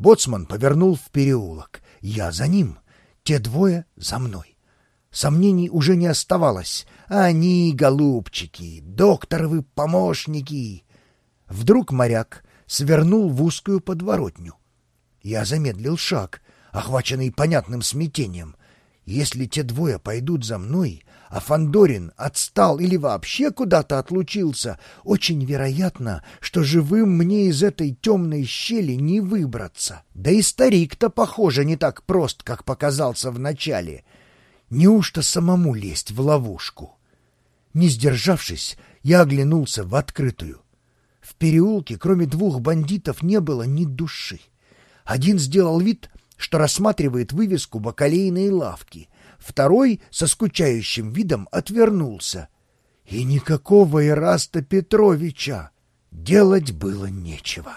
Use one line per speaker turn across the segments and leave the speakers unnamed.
Боцман повернул в переулок. Я за ним. Те двое за мной. Сомнений уже не оставалось. Они, голубчики, докторовы помощники. Вдруг моряк свернул в узкую подворотню. Я замедлил шаг, охваченный понятным смятением. Если те двое пойдут за мной, а Фандорин отстал или вообще куда-то отлучился, очень вероятно, что живым мне из этой темной щели не выбраться. Да и старик-то, похоже, не так прост, как показался вначале. Неужто самому лезть в ловушку? Не сдержавшись, я оглянулся в открытую. В переулке, кроме двух бандитов, не было ни души. Один сделал вид, что рассматривает вывеску бакалейной лавки, второй со скучающим видом отвернулся. И никакого Ираста Петровича делать было нечего.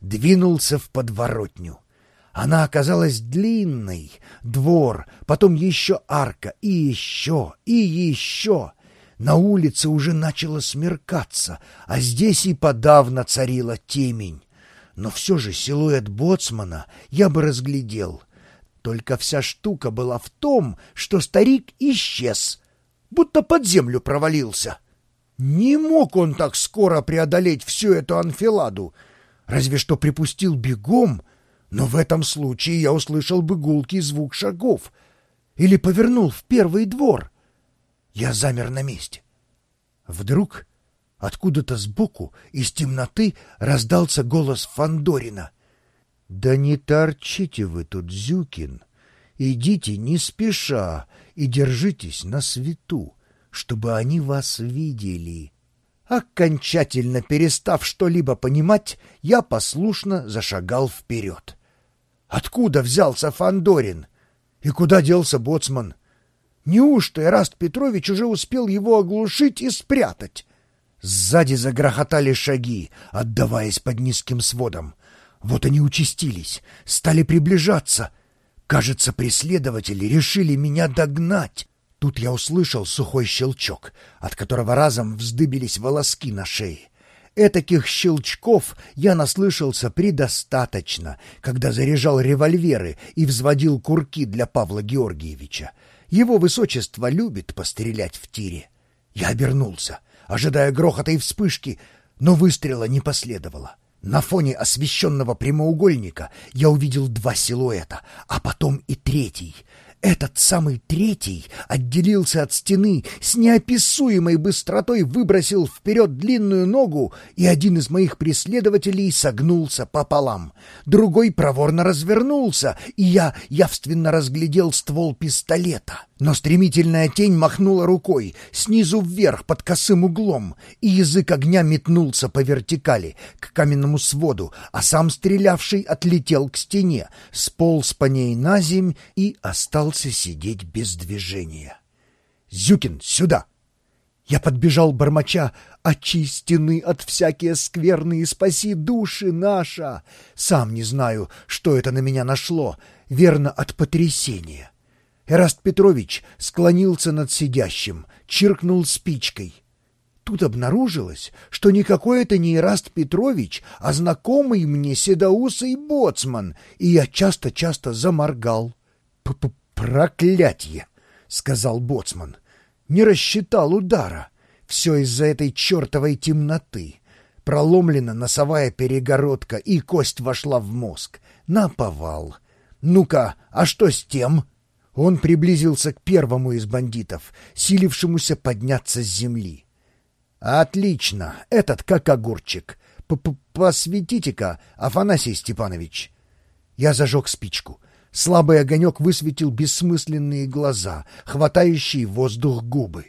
Двинулся в подворотню. Она оказалась длинной, двор, потом еще арка, и еще, и еще. На улице уже начало смеркаться, а здесь и подавно царила темень но все же силуэт боцмана я бы разглядел. Только вся штука была в том, что старик исчез, будто под землю провалился. Не мог он так скоро преодолеть всю эту анфиладу, разве что припустил бегом, но в этом случае я услышал бы гулкий звук шагов или повернул в первый двор. Я замер на месте. Вдруг Откуда-то сбоку, из темноты, раздался голос Фандорина. «Да не торчите вы тут, Зюкин! Идите не спеша и держитесь на свету, чтобы они вас видели!» Окончательно перестав что-либо понимать, я послушно зашагал вперед. Откуда взялся Фандорин? И куда делся боцман? Неужто Эраст Петрович уже успел его оглушить и спрятать? Сзади загрохотали шаги, отдаваясь под низким сводом. Вот они участились, стали приближаться. Кажется, преследователи решили меня догнать. Тут я услышал сухой щелчок, от которого разом вздыбились волоски на шее. Этаких щелчков я наслышался предостаточно, когда заряжал револьверы и взводил курки для Павла Георгиевича. Его высочество любит пострелять в тире. Я обернулся — ожидая грохота и вспышки, но выстрела не последовало. На фоне освещенного прямоугольника я увидел два силуэта, а потом и третий — этот самый третий отделился от стены, с неописуемой быстротой выбросил вперед длинную ногу, и один из моих преследователей согнулся пополам. Другой проворно развернулся, и я явственно разглядел ствол пистолета. Но стремительная тень махнула рукой, снизу вверх под косым углом, и язык огня метнулся по вертикали, к каменному своду, а сам стрелявший отлетел к стене, сполз по ней на земь и остался сидеть без движения. «Зюкин, сюда!» Я подбежал бормоча «Очистены от всякие скверны и спаси души наша!» Сам не знаю, что это на меня нашло, верно, от потрясения. Эраст Петрович склонился над сидящим, чиркнул спичкой. Тут обнаружилось, что никакой это не Ираст Петрович, а знакомый мне седоусый боцман, и я часто-часто заморгал. П -п «Проклятье!» — сказал боцман. «Не рассчитал удара. Все из-за этой чертовой темноты. Проломлена носовая перегородка, и кость вошла в мозг. Наповал. Ну-ка, а что с тем?» Он приблизился к первому из бандитов, силившемуся подняться с земли. «Отлично! Этот как огурчик. П -п Посветите-ка, Афанасий Степанович!» Я зажег спичку. Слабый огонек высветил бессмысленные глаза, хватающие воздух губы.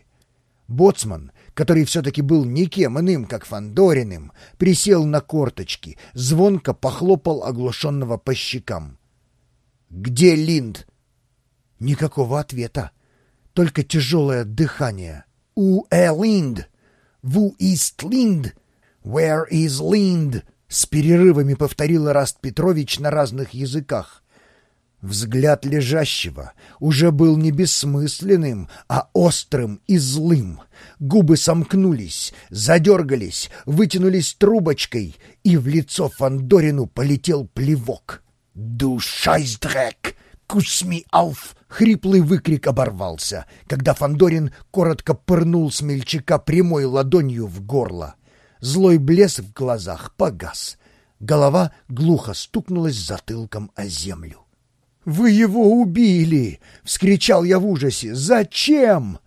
Боцман, который все-таки был никем иным, как Фандориным, присел на корточки, звонко похлопал оглушенного по щекам. «Где Линд?» Никакого ответа, только тяжелое дыхание. «У э Линд? Ву ист Линд? Where is Линд?» С перерывами повторил Раст Петрович на разных языках. Взгляд лежащего уже был не бессмысленным, а острым и злым. Губы сомкнулись, задергались, вытянулись трубочкой, и в лицо Фандорину полетел плевок. «Ду Кусми ауф!» Хриплый выкрик оборвался, когда Фандорин коротко пырнул смельчака прямой ладонью в горло. Злой блеск в глазах погас. Голова глухо стукнулась затылком о землю. «Вы его убили!» — вскричал я в ужасе. «Зачем?»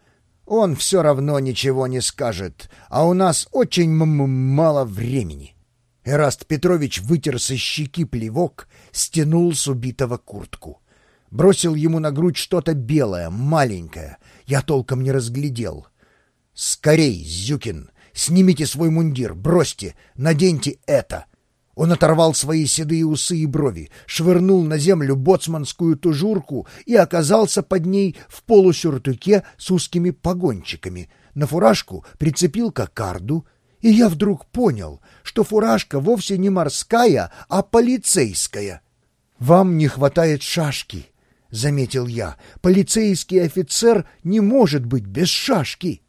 «Он все равно ничего не скажет, а у нас очень мало времени». Эраст Петрович вытер со щеки плевок, стянул с убитого куртку. Бросил ему на грудь что-то белое, маленькое. Я толком не разглядел. «Скорей, Зюкин, снимите свой мундир, бросьте, наденьте это!» Он оторвал свои седые усы и брови, швырнул на землю боцманскую тужурку и оказался под ней в полусюртуке с узкими погончиками. На фуражку прицепил кокарду, и я вдруг понял, что фуражка вовсе не морская, а полицейская. «Вам не хватает шашки», — заметил я. «Полицейский офицер не может быть без шашки».